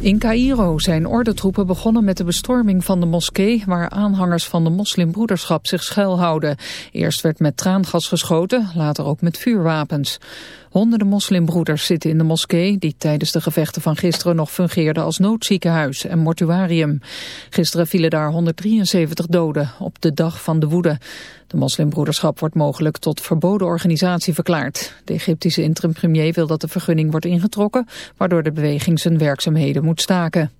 In Cairo zijn ordentroepen begonnen met de bestorming van de moskee... waar aanhangers van de moslimbroederschap zich schuilhouden. Eerst werd met traangas geschoten, later ook met vuurwapens. Honderden moslimbroeders zitten in de moskee... die tijdens de gevechten van gisteren nog fungeerde als noodziekenhuis en mortuarium. Gisteren vielen daar 173 doden op de dag van de woede. De moslimbroederschap wordt mogelijk tot verboden organisatie verklaard. De Egyptische interim-premier wil dat de vergunning wordt ingetrokken... waardoor de beweging zijn werkzaamheden moet staken.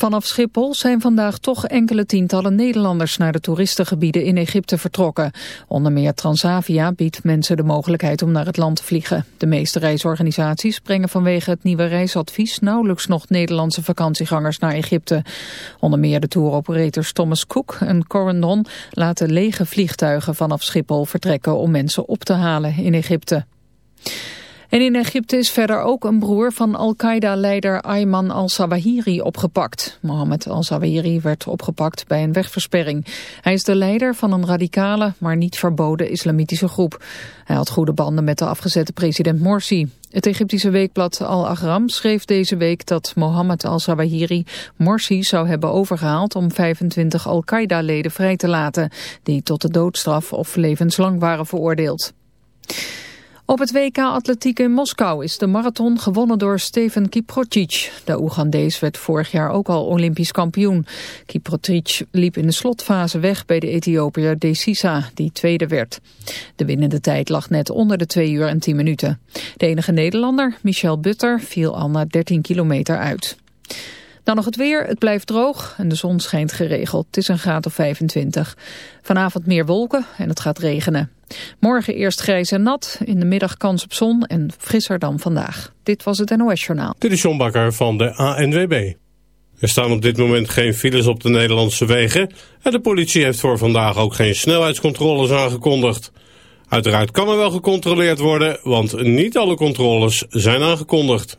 Vanaf Schiphol zijn vandaag toch enkele tientallen Nederlanders naar de toeristengebieden in Egypte vertrokken. Onder meer Transavia biedt mensen de mogelijkheid om naar het land te vliegen. De meeste reisorganisaties brengen vanwege het nieuwe reisadvies nauwelijks nog Nederlandse vakantiegangers naar Egypte. Onder meer de touroperators Thomas Cook en Corendon laten lege vliegtuigen vanaf Schiphol vertrekken om mensen op te halen in Egypte. En in Egypte is verder ook een broer van Al-Qaeda-leider Ayman al-Zawahiri opgepakt. Mohammed al-Zawahiri werd opgepakt bij een wegversperring. Hij is de leider van een radicale, maar niet verboden islamitische groep. Hij had goede banden met de afgezette president Morsi. Het Egyptische weekblad Al-Ahram schreef deze week dat Mohammed al-Zawahiri Morsi zou hebben overgehaald om 25 Al-Qaeda-leden vrij te laten, die tot de doodstraf of levenslang waren veroordeeld. Op het WK Atletiek in Moskou is de marathon gewonnen door Steven Kiprocic. De Oegandees werd vorig jaar ook al Olympisch kampioen. Kiprocic liep in de slotfase weg bij de Ethiopiër Desisa, die tweede werd. De winnende tijd lag net onder de 2 uur en 10 minuten. De enige Nederlander, Michel Butter, viel al na 13 kilometer uit. Dan nog het weer. Het blijft droog en de zon schijnt geregeld. Het is een graad of 25. Vanavond meer wolken en het gaat regenen. Morgen eerst grijs en nat. In de middag kans op zon en frisser dan vandaag. Dit was het NOS Journaal. Dit is John Bakker van de ANWB. Er staan op dit moment geen files op de Nederlandse wegen. En de politie heeft voor vandaag ook geen snelheidscontroles aangekondigd. Uiteraard kan er wel gecontroleerd worden, want niet alle controles zijn aangekondigd.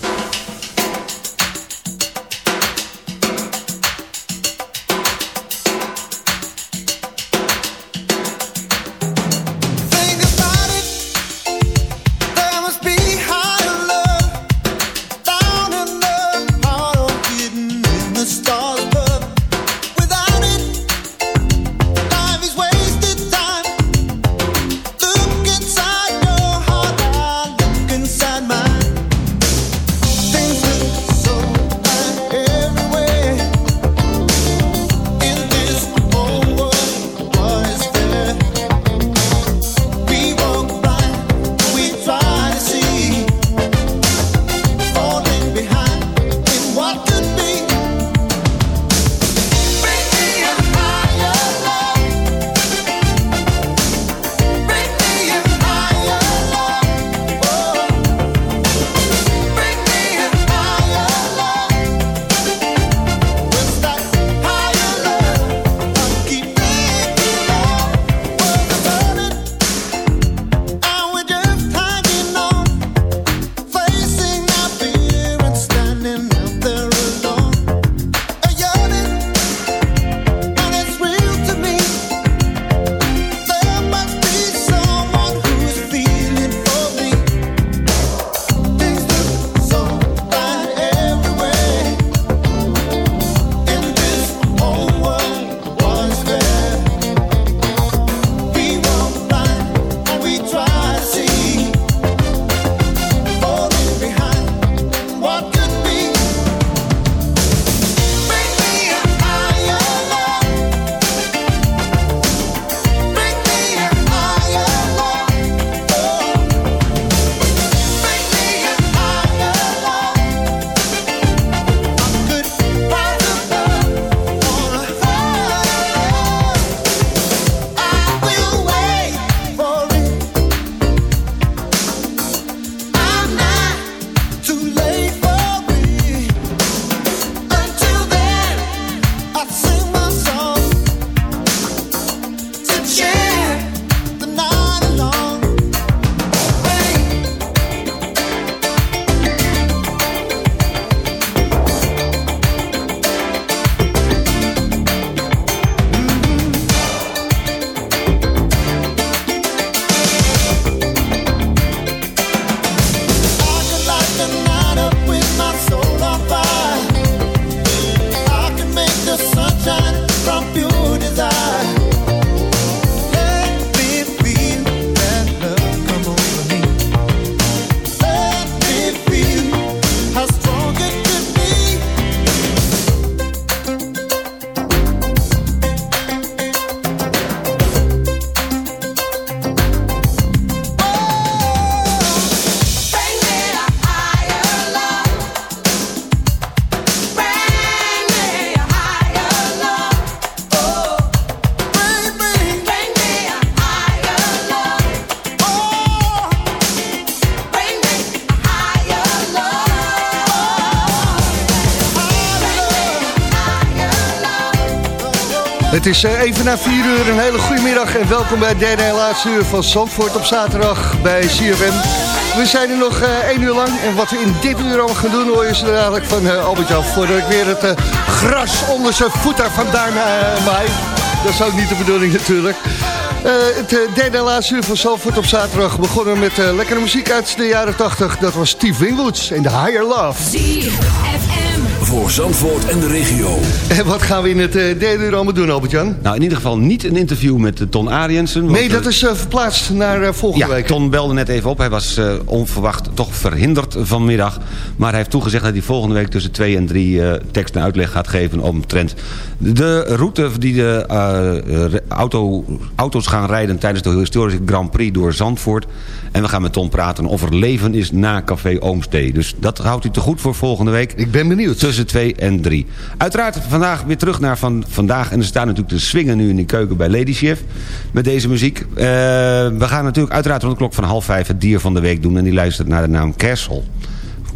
Is eh, even na 4 uur, een hele goede middag en welkom bij het derde en laatste uur van Zandvoort op zaterdag bij CFM. We zijn er nog uh, één uur lang en wat we in dit uur al gaan doen hoor je zo dadelijk van uh, Albert-Jan voordat ik weer het gras onder zijn voeten vandaan maai. Dat is ook niet de bedoeling natuurlijk. Het derde en laatste uur van Zalvoort op zaterdag begonnen met lekkere muziek uit de jaren 80. Dat was Steve Wingwoods en The Higher Love. ZFM voor Zandvoort en de regio. En wat gaan we in het derde uur allemaal doen, Albert-Jan? Nou, in ieder geval niet een interview met Ton Ariensen. Nee, dat is verplaatst naar volgende ja, week. Ton belde net even op. Hij was onverwacht toch verhinderd vanmiddag. Maar hij heeft toegezegd dat hij volgende week tussen twee en drie tekst en uitleg gaat geven omtrent de route die de auto, auto's gaan rijden tijdens de historische Grand Prix door Zandvoort. En we gaan met Tom praten of er leven is na Café Oomstee. Dus dat houdt u te goed voor volgende week. Ik ben benieuwd. Tussen 2 en 3. Uiteraard vandaag weer terug naar van vandaag. En er staan natuurlijk te swingen nu in de keuken bij Lady Chef. Met deze muziek. Uh, we gaan natuurlijk uiteraard rond de klok van half vijf het dier van de week doen. En die luistert naar de naam Kersel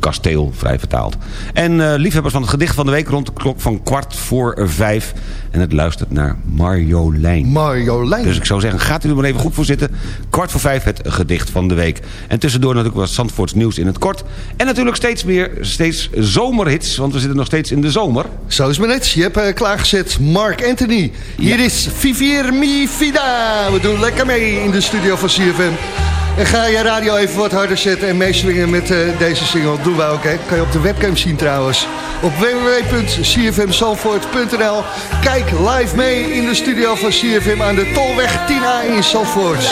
kasteel, vrij vertaald. En uh, liefhebbers van het gedicht van de week rond de klok van kwart voor vijf. En het luistert naar Marjolein. Marjolein. Dus ik zou zeggen, gaat u er maar even goed voor zitten. Kwart voor vijf het gedicht van de week. En tussendoor natuurlijk wat Zandvoorts nieuws in het kort. En natuurlijk steeds meer, steeds zomerhits. Want we zitten nog steeds in de zomer. Zo is het net. Je hebt uh, klaargezet Mark Anthony. Hier ja. is Vivier Mi Vida. We doen lekker mee in de studio van CFM. En ga je radio even wat harder zetten en meeswingen met uh, deze single. Doen wij ook, hè. Kan je op de webcam zien trouwens. Op www.cfmsalvoort.nl Kijk live mee in de studio van CFM aan de Tolweg 10A in Salvoort.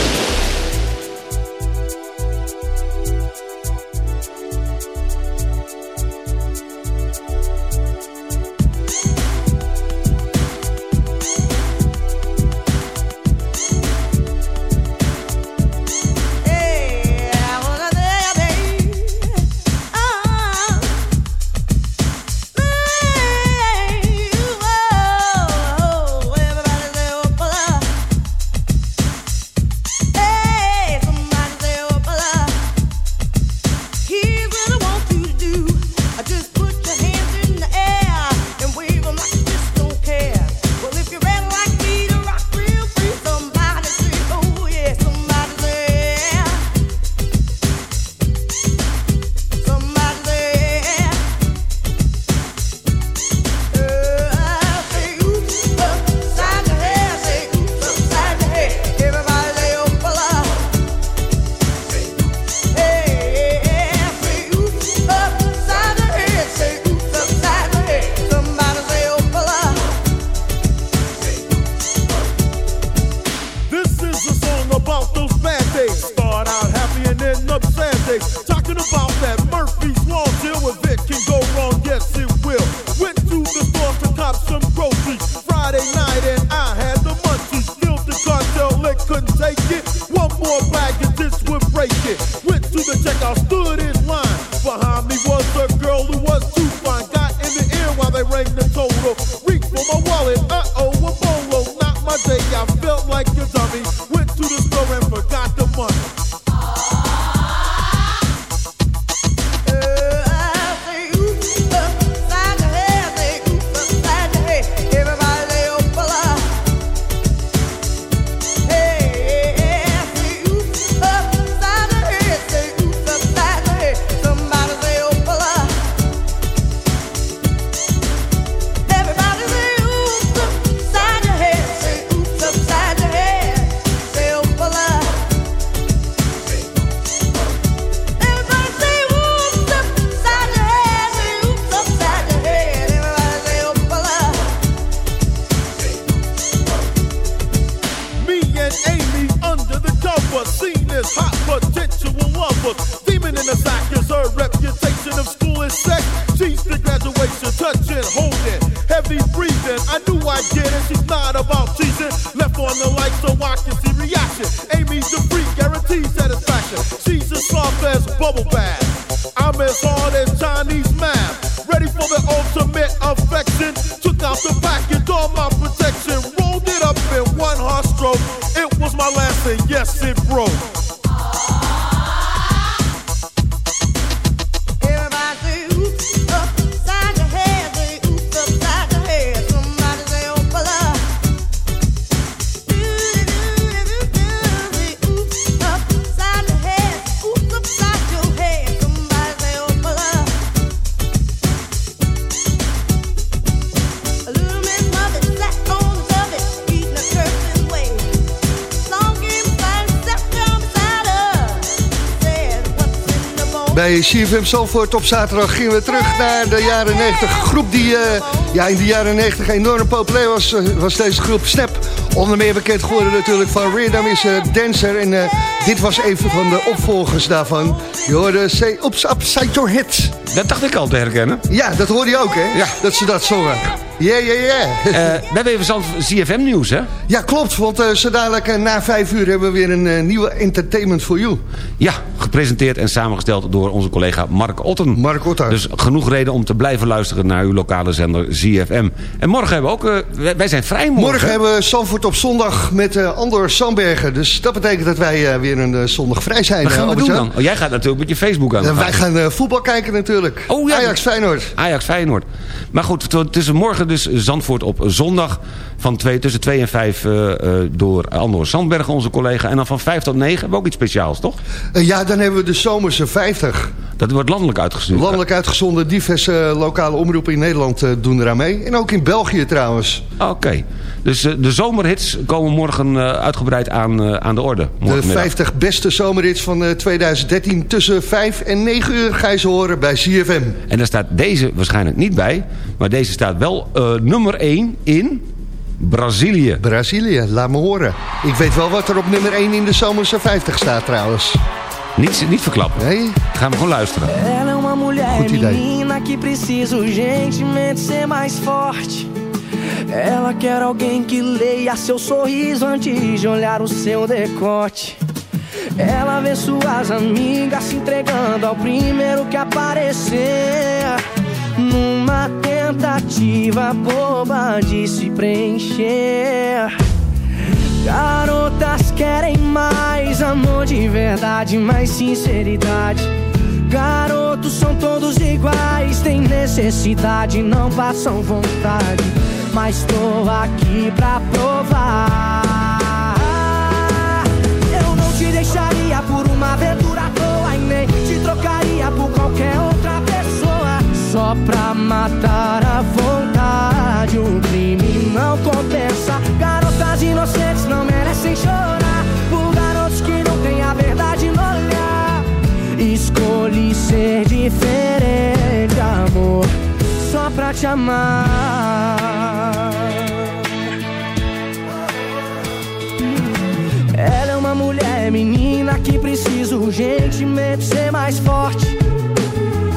CFM Zalvoort op zaterdag gingen we terug naar de jaren 90. Groep die eh, ja, in de jaren 90 enorm populair was, eh, was deze groep Snap. Onder meer bekend geworden natuurlijk van Rhythm is eh, Dancer. En dit was even van de opvolgers daarvan. Je hoorde Say Oops Upside Your Head. Dat dacht ik al te herkennen. Ja, dat hoorde je ook hè? Ja. Dat ze dat zongen. Ja, ja, ja. Eh, we hebben even zand CFM nieuws, hè? Ja, klopt. Want eh, zo dadelijk eh, na vijf uur hebben we weer een nieuwe Entertainment for You. Ja, gepresenteerd en samengesteld door onze collega Mark Otten. Mark Otten. Dus genoeg reden om te blijven luisteren naar uw lokale zender ZFM. En morgen hebben we ook... wij, zijn vrij morgen. Morgen hebben we Zandvoort op zondag met eh, Andor Sandbergen. Dus dat betekent dat wij weer een zondag vrij zijn. Wat gaan we doen dan? Oh, jij gaat natuurlijk met je Facebook aan wij gaan voetbal kijken natuurlijk. Oh, ja. Ajax Feyenoord. Ajax Feyenoord. Maar goed, het is morgen dus Zandvoort op zondag. Van twee, tussen 2 en 5 door Andor Sandbergen, onze collega. En dan van 5 tot 9 hebben we ook iets speciaals, toch? Eh, ja, dan hebben we de zomerse 50. Dat wordt landelijk uitgestuurd. Landelijk uitgezonden, diverse eh, lokale omroepen in Nederland eh, doen eraan mee. En ook in België trouwens. Oké. Dus eh, de zomerhits komen morgen eh, uitgebreid aan, eh, aan de orde. De morgenmiddag. 50 beste zomerhits van eh, 2013 tussen 5 en 9 uur ga je ze horen bij CFM. En daar staat deze waarschijnlijk niet bij. Maar deze staat wel eh, nummer 1 in Brazilië. Brazilië, laat me horen. Ik weet wel wat er op nummer 1 in de zomerse 50 staat trouwens. Niet, niet verklappen. Nee? Gaan we gewoon luisteren. Ela é uma mulher Goed idee. menina que precisa urgentemente ser mais forte. Ela quer alguém que leia seu sorriso antes de olhar o seu decote. Ela vê suas amigas se entregando ao primeiro que aparecer. Numa tentativa boba de se preencher. Garotas querem mais amor de verdade, mais sinceridade. Garotos são todos iguais, têm necessidade, não passam vontade. Mas tô aqui pra provar. Eu não te deixaria por uma aventura à toa e nem te trocaria por qualquer outra pessoa. Só pra matar a vontade, o crime não compensa. Garotas inocentes não merecem chorar por garotos que não têm a verdade no olhar. Escolhi ser diferente, amor, pra te amar. Ela é uma mulher menina que precisa urgentemente ser mais forte.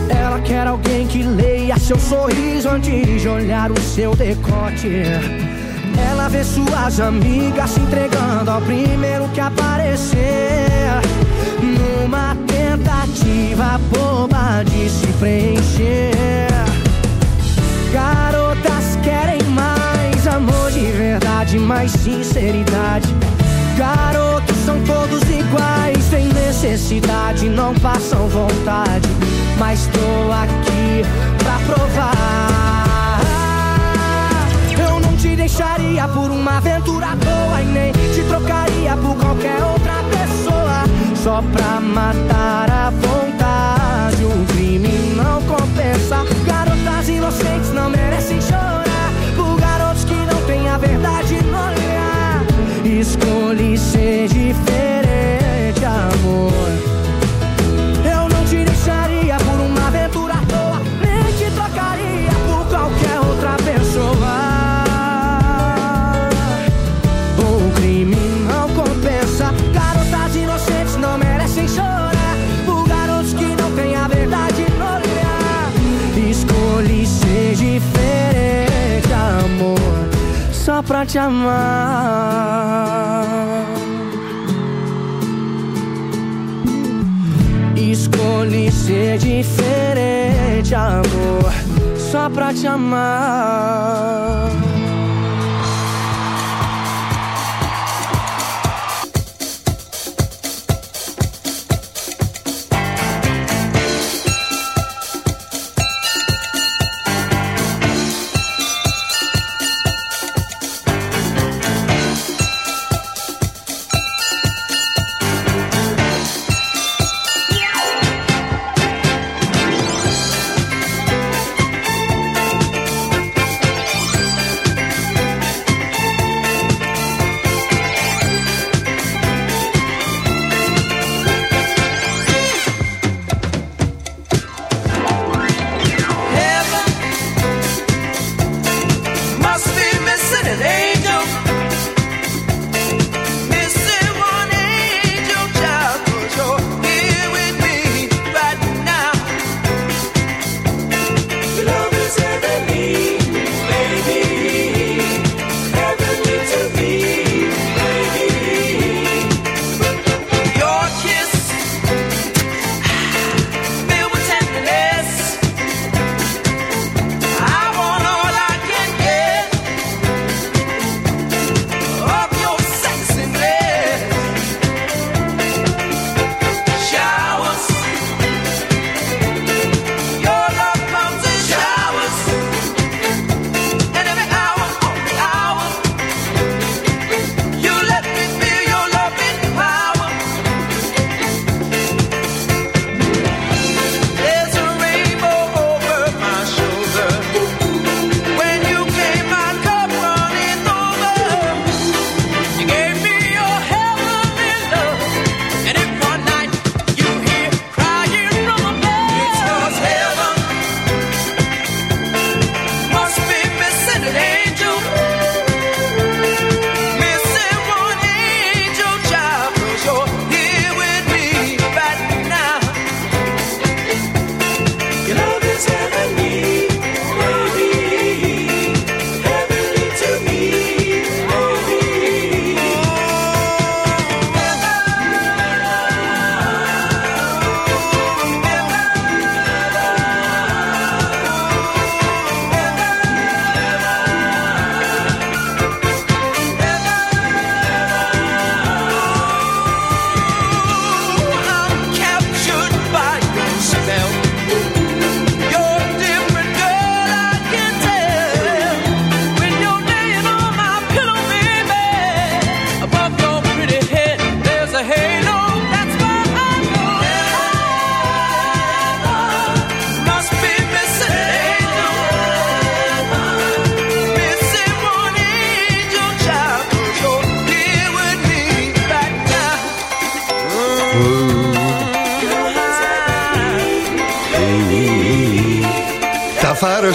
Ela quer alguém que leia seu sorriso antes de olhar o seu decote. Ela vê suas amigas se entregando ao primeiro que aparecer. Numa tentativa boba de se preencher. Garotas querem mais amor de verdade, mais sinceridade. Garotos são todos iguais, têm necessidade, não passam vontade. Mas tô aqui pra provar. Eu não te deixaria por uma aventura à toa e nem te trocaria por qualquer outra pessoa. Só pra matar a vontade, o crime não compensa. Garotas inocentes não merecem chorar por garotos que não têm a verdade no olhar. Escolhi ser diferente, amor. Te amar. Escolhi ser diferente, amor, só pra te amar.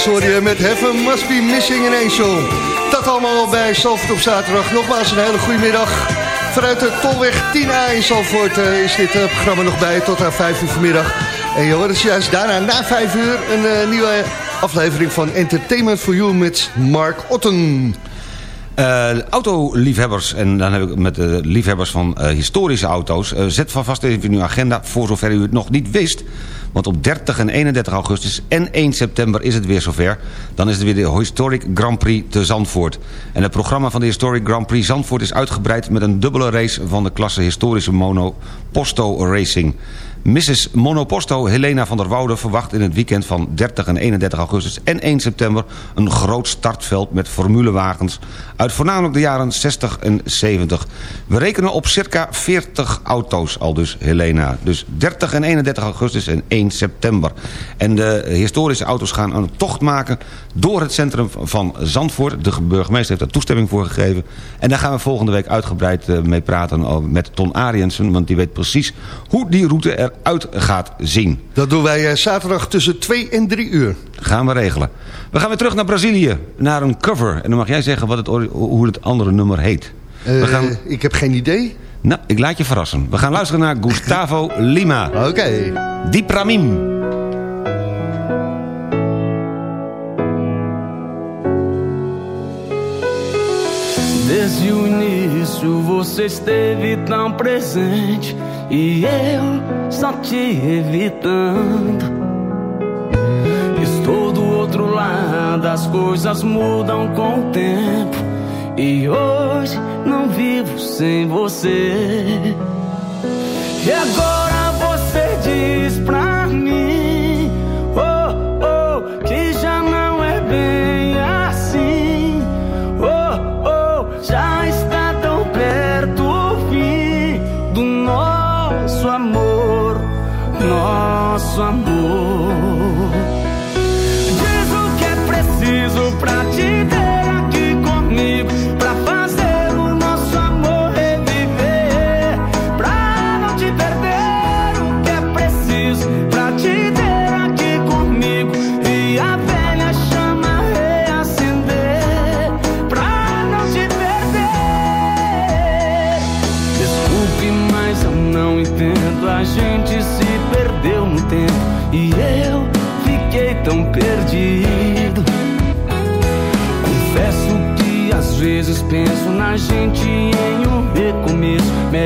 Je met Heaven Must Be Missing an Angel. Dat allemaal bij Zalvoort op zaterdag. Nogmaals een hele goede middag. Vanuit de Tolweg 10A in Zalvoort eh, is dit eh, programma nog bij tot aan 5 uur vanmiddag. En je hoort dus juist daarna na 5 uur een eh, nieuwe aflevering van Entertainment for You met Mark Otten. Eh, autoliefhebbers, en dan heb ik het met de liefhebbers van historische auto's... zet van vast even in uw agenda, voor zover u het nog niet wist... want op 30 en 31 augustus en 1 september is het weer zover... dan is het weer de Historic Grand Prix te Zandvoort. En het programma van de Historic Grand Prix Zandvoort is uitgebreid... met een dubbele race van de klasse Historische Mono Posto Racing... Mrs. Monoposto Helena van der Woude verwacht in het weekend van 30 en 31 augustus en 1 september een groot startveld met formulewagens uit voornamelijk de jaren 60 en 70. We rekenen op circa 40 auto's al dus Helena. Dus 30 en 31 augustus en 1 september. En de historische auto's gaan een tocht maken door het centrum van Zandvoort. De burgemeester heeft daar toestemming voor gegeven. En daar gaan we volgende week uitgebreid eh, mee praten eh, met Ton Ariensen. Want die weet precies hoe die route eruit gaat zien. Dat doen wij eh, zaterdag tussen 2 en 3 uur. Gaan we regelen. We gaan weer terug naar Brazilië, naar een cover. En dan mag jij zeggen wat het, hoe het andere nummer heet. Eh, we gaan... Ik heb geen idee. Nou, ik laat je verrassen. We gaan luisteren naar Gustavo Lima. Oké. Di pra mim. Desde o início você esteve tão presente e eu só te evitando. Estou do outro lado, as coisas mudam com o tempo e hoje não vivo sem você. E agora você diz pra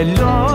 melhor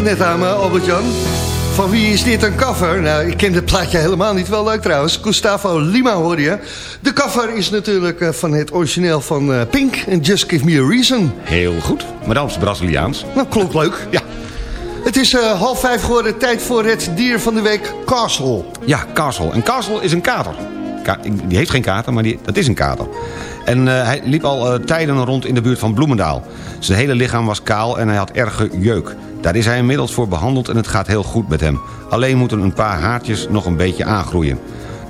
vroeg net aan me, Albert-Jan. Van wie is dit een cover? Nou, ik ken het plaatje helemaal niet. Wel leuk trouwens. Gustavo Lima hoor je. De cover is natuurlijk eh, van het origineel van eh, Pink. En Just Give Me A Reason. Heel goed. Maar dan is het Braziliaans. Nou, klopt leuk. Ja. Het is eh, half vijf geworden. Tijd voor het dier van de week, Castle. Ja, Castle. En Castle is een kater. Ka- die heeft geen kater, maar die, dat is een kater. En hij liep al tijden rond in de buurt van Bloemendaal. Zijn hele lichaam was kaal en hij had erge jeuk. Daar is hij inmiddels voor behandeld en het gaat heel goed met hem. Alleen moeten een paar haartjes nog een beetje aangroeien.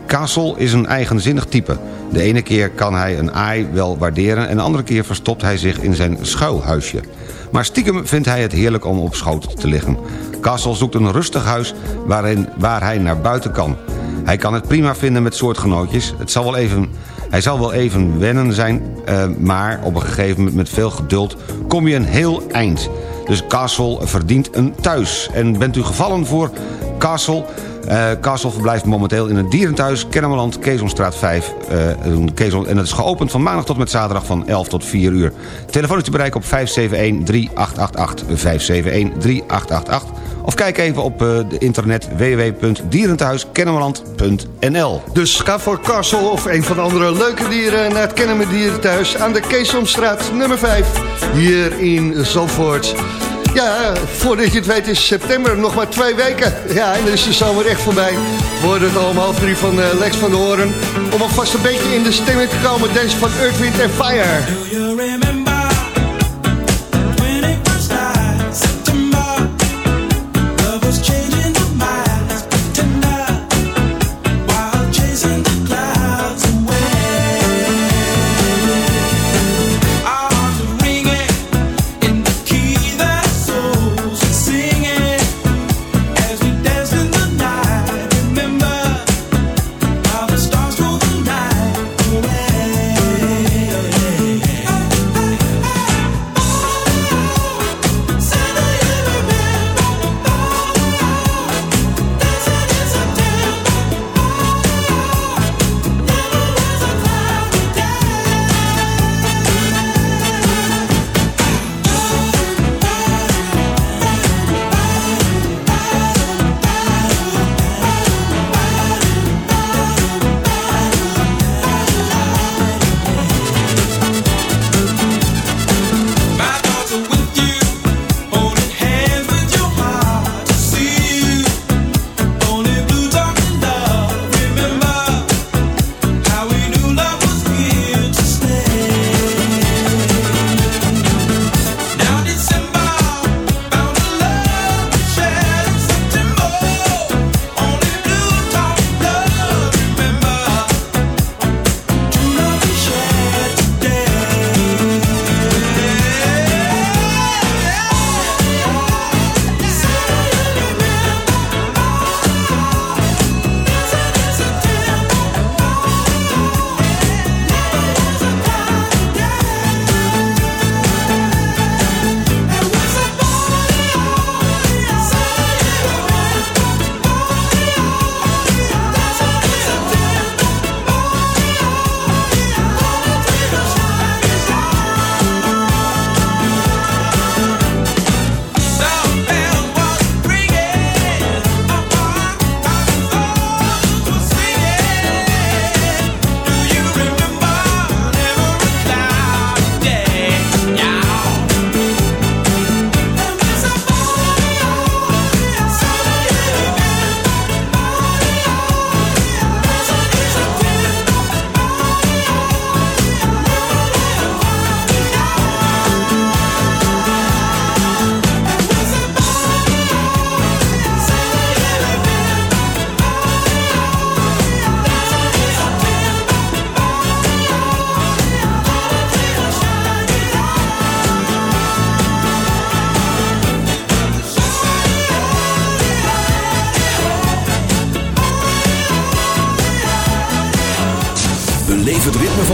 Kassel is een eigenzinnig type. De ene keer kan hij een aai wel waarderen... en de andere keer verstopt hij zich in zijn schuilhuisje. Maar stiekem vindt hij het heerlijk om op schoot te liggen. Kassel zoekt een rustig huis waarin, waar hij naar buiten kan. Hij kan het prima vinden met soortgenootjes. Het zal wel even, hij zal wel even wennen zijn... eh, maar op een gegeven moment met veel geduld kom je een heel eind. Dus Kassel verdient een thuis. En bent u gevallen voor Kassel... Eh Kassel verblijft momenteel in het dierenthuis Kennemerland, Keesomstraat 5. eh, en dat is geopend van maandag tot met zaterdag van 11 tot 4 uur. Telefoon is te bereiken op 571-3888. 571-3888. Of kijk even op eh, de internet www.dierenthuiskennemerland.nl Dus ga voor Castle of een van de andere leuke dieren... naar het Kennemer Dierenthuis aan de Keesomstraat nummer 5. Hier in Zandvoort. Ja, voordat je het weet is september nog maar twee weken. Ja, en dan is de zomer echt voorbij. We hoorden het al om half drie van eh, Lex van de Hoorn. Om alvast een beetje in de stemming te komen. Deze van Earth, Wind Fire.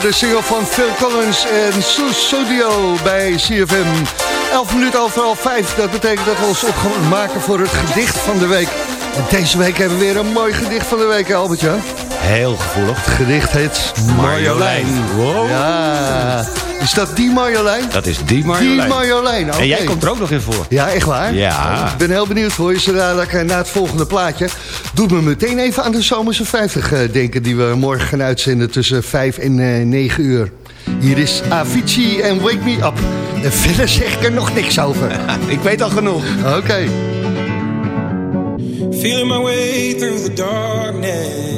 de single van Phil Collins en Sue Studio bij CFM. 11 minuten over half 5. Dat betekent dat we ons op gaan maken voor het gedicht van de week. En deze week hebben we weer een mooi gedicht van de week, Albertje. Heel gevoelig. Het gedicht heet Marjolein. Wow. Ja. Is dat die Marjolein? Dat is die Marjolein. Die Marjolein. En jij komt er ook nog in voor. Ja, echt waar? Ja. Ik ben heel benieuwd voor je, zo dadelijk eh, na het volgende plaatje. Doet me meteen even aan de Zomerse 50 eh, denken... die we morgen gaan uitzenden tussen 5 en eh, 9 uur. Hier is Avicii en Wake Me Up. En verder zeg ik er nog niks over. ik weet al genoeg. Oké. Feeling my way through the darkness,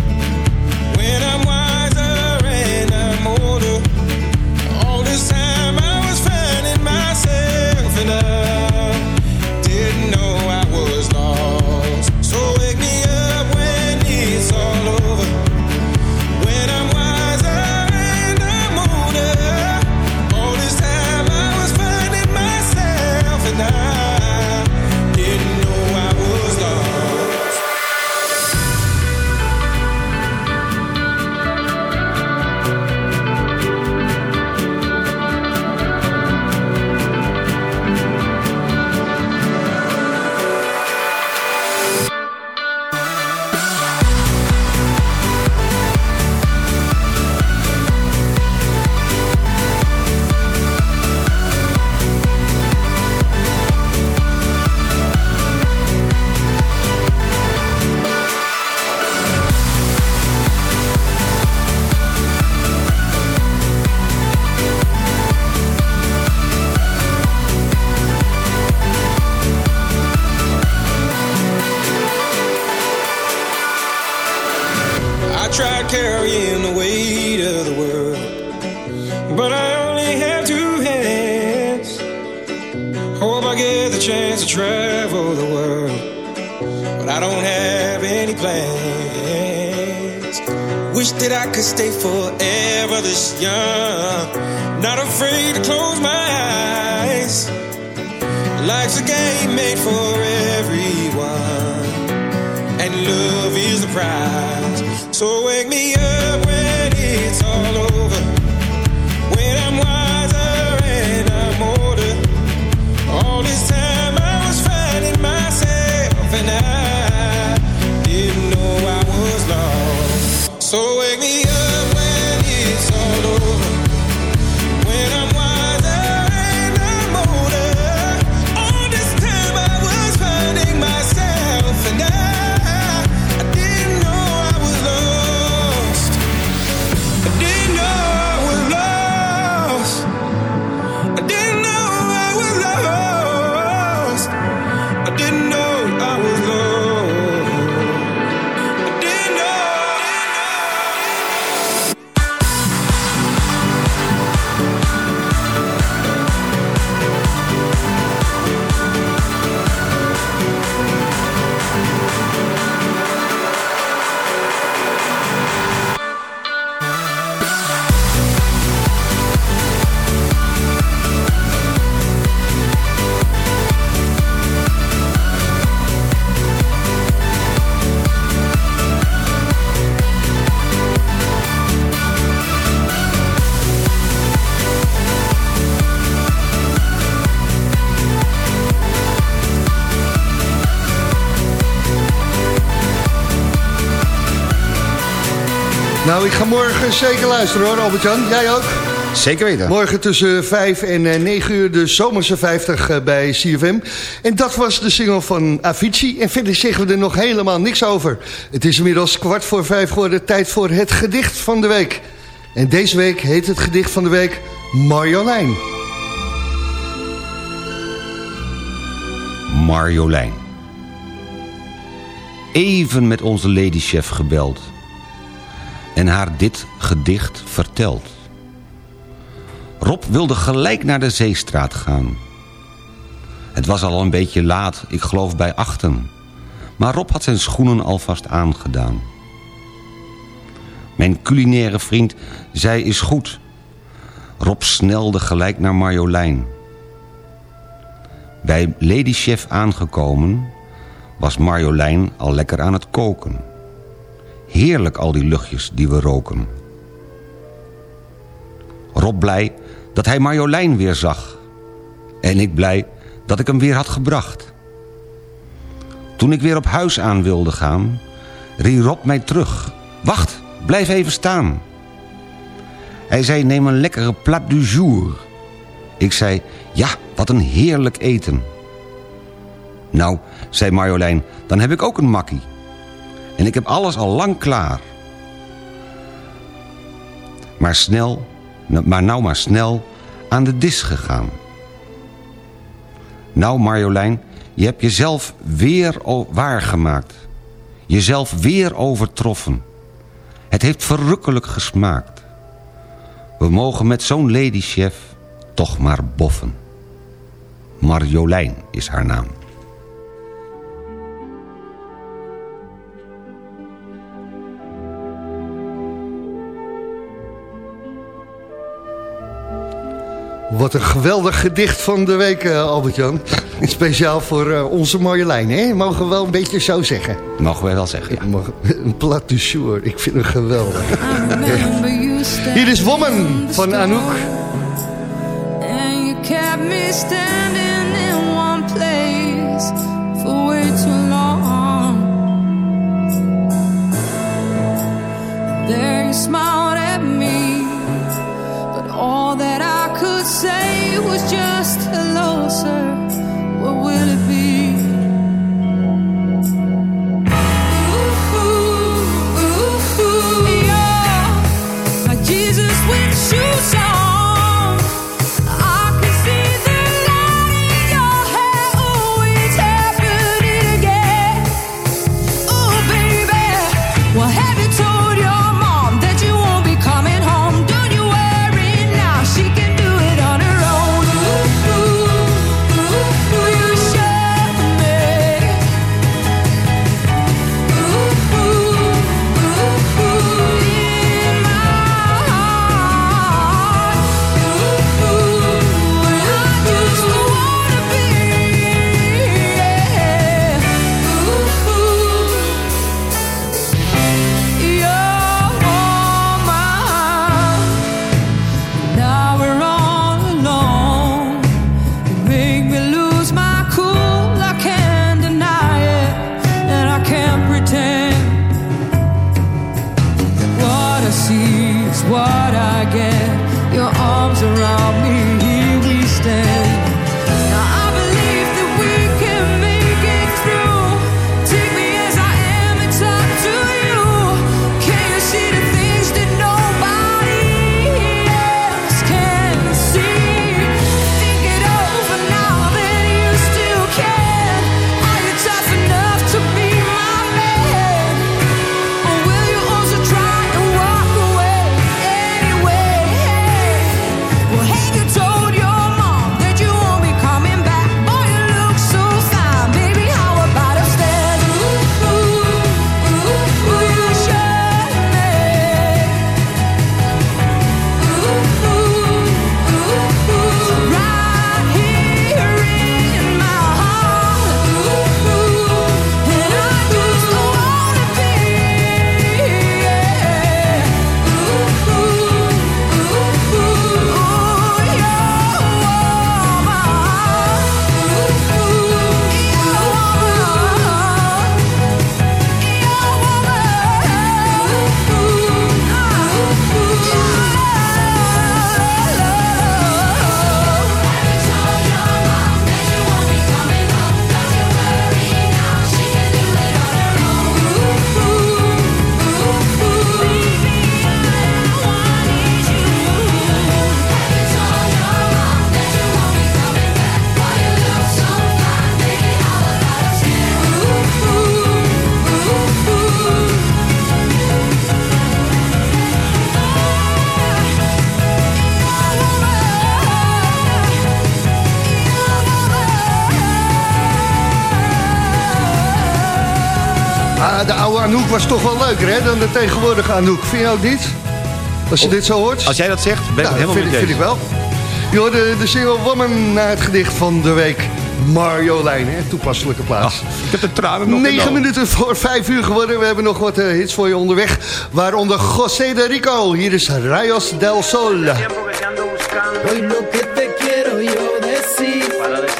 Stay forever this young, not afraid to close my eyes. Life's a game made for everyone and love is the prize. So wake me up when it's all over. Nou, ik ga morgen zeker luisteren hoor, Albert-Jan. Jij ook? Zeker weten. Morgen tussen 5 en eh, 9 uur de Zomerse 50 eh, bij CFM. En dat was de single van Avicii. En verder zeggen we er nog helemaal niks over. Het is inmiddels kwart voor vijf geworden. Tijd voor het gedicht van de week. En deze week heet het gedicht van de week Marjolein. Marjolein. Even met onze ladychef gebeld. En haar dit gedicht verteld. Rob wilde gelijk naar de Zeestraat gaan. Het was al een beetje laat, ik geloof bij achten. Maar Rob had zijn schoenen alvast aangedaan. Mijn culinaire vriend, zij is goed. Rob snelde gelijk naar Marjolein. Bij Lady Chef aangekomen was Marjolein al lekker aan het koken. Heerlijk al die luchtjes die we roken. Rob blij dat hij Marjolein weer zag. En ik blij dat ik hem weer had gebracht. Toen ik weer op huis aan wilde gaan, riep Rob mij terug. Wacht, blijf even staan. Hij zei, neem een lekkere plat du jour. Ik zei, ja, wat een heerlijk eten. Nou, zei Marjolein, dan heb ik ook een makkie. En ik heb alles al lang klaar. Maar snel, maar nou maar snel aan de dis gegaan. Nou Marjolein, je hebt jezelf weer waargemaakt. Jezelf weer overtroffen. Het heeft verrukkelijk gesmaakt. We mogen met zo'n ladychef toch maar boffen. Marjolein is haar naam. Wat een geweldig gedicht van de week, eh, Albert-Jan. Speciaal voor eh, onze Marjolein, hè? Mogen we wel een beetje zo zeggen. Mogen wij wel zeggen, ja. Mag- Een plat du jour. Ik vind hem geweldig. Hier is Woman van Anouk. And you kept me standing in one place for way too long. There you smiled at me, but all that I could say was just hello, sir. What will it be? Leuker hè, dan de tegenwoordige Anouk. Vind je ook niet? Als je dit zo hoort? Als jij dat zegt, ben ik Nou, helemaal vind, met vind ik wel. Je hoorde de single Woman na het gedicht van de week. Marjolein, hè? toepasselijke plaats. Ik heb de tranen nog in de Negen ogen. minuten voor vijf uur geworden. We hebben nog wat eh, hits voor je onderweg. Waaronder José de Rico. Hier is Rayos del Sol.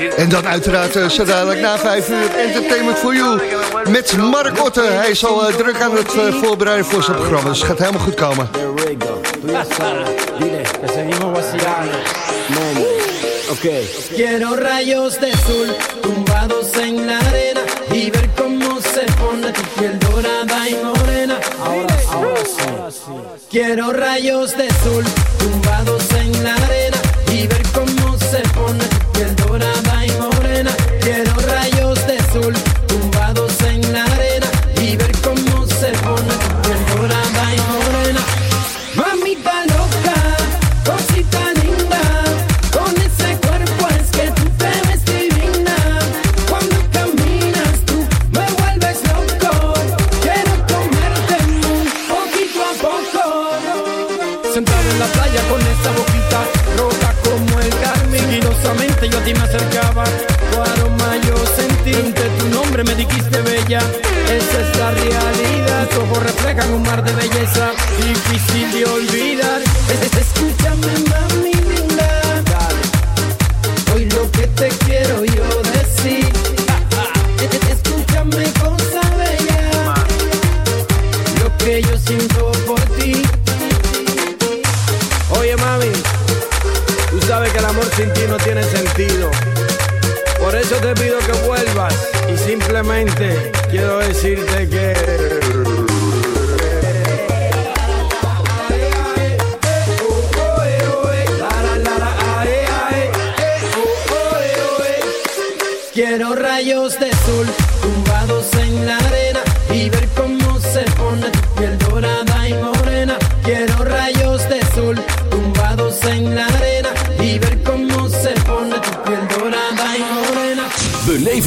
En dan uiteraard eh, zo dadelijk na vijf uur Entertainment for You. Met Mark Otte. Hij is al eh, druk aan het eh, voorbereiden voor zijn programma. Dus het gaat helemaal goed komen. Dile, que seguimos vacilando. Ok. Quiero rayos de sol tumbados en la arena y ver cómo se pone tu piel dorada y morena. Ahora, ahora sí. Quiero rayos de sol tumbados en la arena de belleza difícil de olvidar. Es- es- Escúchame, mami linda. Hoy lo que te quiero yo decir. Es- es- Escúchame, cosa bella. Lo que yo siento por ti. Oye, mami, tú sabes que el amor sin ti no tiene sentido. Por eso te pido que vuelvas y simplemente quiero decirte que...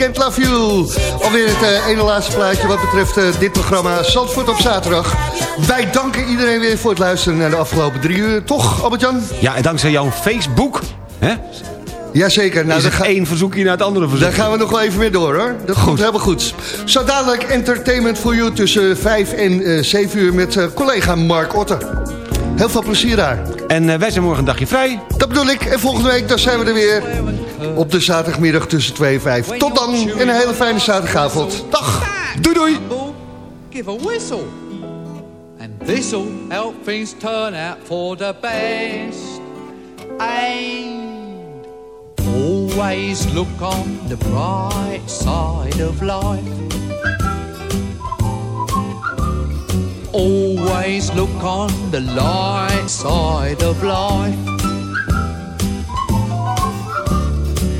Can't Love You. Alweer het eh, ene laatste plaatje wat betreft eh, dit programma Zandvoort op zaterdag. Wij danken iedereen weer voor het luisteren naar de afgelopen drie uur. Toch, Albert-Jan? Ja, en dankzij jouw Facebook... Hè? Jazeker. Nou, is er ga- één verzoekje naar het andere verzoek. Daar gaan we nog wel even mee door hoor. Dat komt helemaal goed. Zo dadelijk entertainment voor you tussen 5 en eh 7 uur met eh, collega Mark Otter. Heel veel plezier daar. En eh, wij zijn morgen een dagje vrij. Dat bedoel ik. En volgende week dan zijn we er weer op de zaterdagmiddag tussen 2 en 5. Tot dan en een hele fijne zaterdagavond. Dag. Doei doei. give a whistle. And this'll help things turn out for the best. Always look on the bright side of life. Always look on the light side of life.